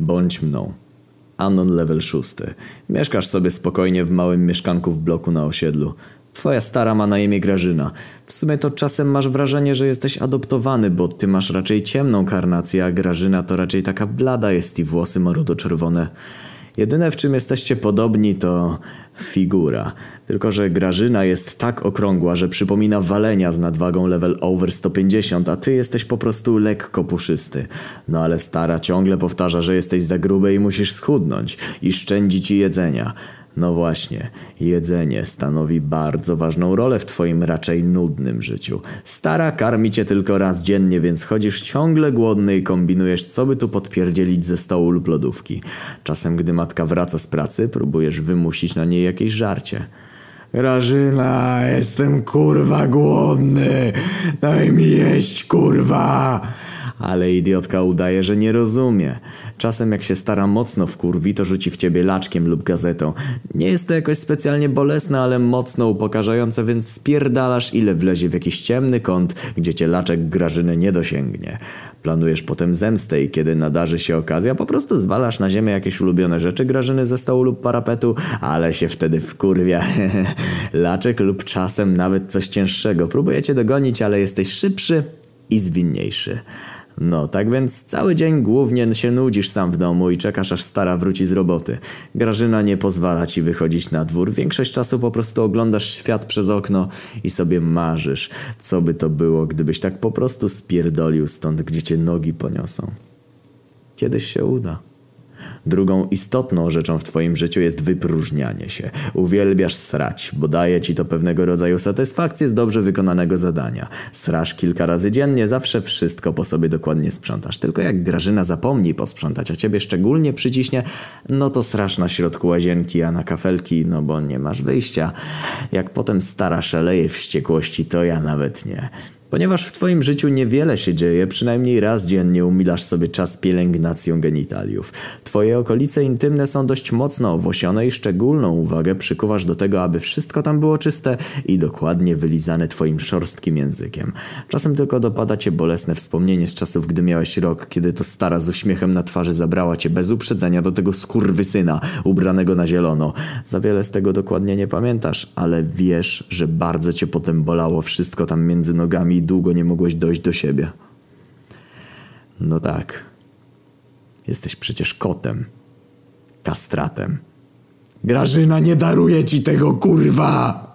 Bądź mną. Anon level 6. Mieszkasz sobie spokojnie w małym mieszkanku w bloku na osiedlu. Twoja stara ma na imię Grażyna. W sumie to czasem masz wrażenie, że jesteś adoptowany, bo ty masz raczej ciemną karnację, a Grażyna to raczej taka blada jest i włosy marudo-czerwone. Jedyne w czym jesteście podobni to figura. Tylko, że Grażyna jest tak okrągła, że przypomina walenia z nadwagą level over 150, a ty jesteś po prostu lekko puszysty. No ale stara ciągle powtarza, że jesteś za grube i musisz schudnąć i szczędzi ci jedzenia. No właśnie, jedzenie stanowi bardzo ważną rolę w twoim raczej nudnym życiu. Stara karmi cię tylko raz dziennie, więc chodzisz ciągle głodny i kombinujesz, co by tu podpierdzielić ze stołu lub lodówki. Czasem, gdy matka wraca z pracy, próbujesz wymusić na niej jakieś żarcie. Grażyna, jestem kurwa głodny. Daj mi jeść, kurwa. Ale idiotka udaje, że nie rozumie. Czasem jak się stara mocno wkurwi, to rzuci w ciebie laczkiem lub gazetą. Nie jest to jakoś specjalnie bolesne, ale mocno upokarzające, więc spierdalasz ile wlezie w jakiś ciemny kąt, gdzie cię laczek Grażyny nie dosięgnie. Planujesz potem zemstę i kiedy nadarzy się okazja, po prostu zwalasz na ziemię jakieś ulubione rzeczy Grażyny ze stołu lub parapetu, ale się wtedy wkurwia. Laczek lub czasem nawet coś cięższego. Próbujecie dogonić, ale jesteś szybszy i zwinniejszy. No, tak więc cały dzień głównie się nudzisz sam w domu i czekasz aż stara wróci z roboty. Grażyna nie pozwala ci wychodzić na dwór. Większość czasu po prostu oglądasz świat przez okno i sobie marzysz, co by to było, gdybyś tak po prostu spierdolił stąd, gdzie cię nogi poniosą. Kiedyś się uda. Drugą istotną rzeczą w twoim życiu jest wypróżnianie się. Uwielbiasz srać, bo daje ci to pewnego rodzaju satysfakcję z dobrze wykonanego zadania. Srasz kilka razy dziennie, zawsze wszystko po sobie dokładnie sprzątasz. Tylko jak Grażyna zapomni posprzątać, a ciebie szczególnie przyciśnie, no to srasz na środku łazienki, a na kafelki, no bo nie masz wyjścia. Jak potem stara szaleje wściekłości, to ja nawet nie. Ponieważ w twoim życiu niewiele się dzieje, przynajmniej raz dziennie umilasz sobie czas pielęgnacją genitaliów. Twoje okolice intymne są dość mocno owłosione i szczególną uwagę przykuwasz do tego, aby wszystko tam było czyste i dokładnie wylizane twoim szorstkim językiem. Czasem tylko dopada cię bolesne wspomnienie z czasów, gdy miałeś rok, kiedy to stara z uśmiechem na twarzy zabrała cię bez uprzedzenia do tego skurwysyna ubranego na zielono. Za wiele z tego dokładnie nie pamiętasz, ale wiesz, że bardzo cię potem bolało wszystko tam między nogami i długo nie mogłeś dojść do siebie. No tak. Jesteś przecież kotem. Kastratem. Grażyna nie daruje ci tego, kurwa.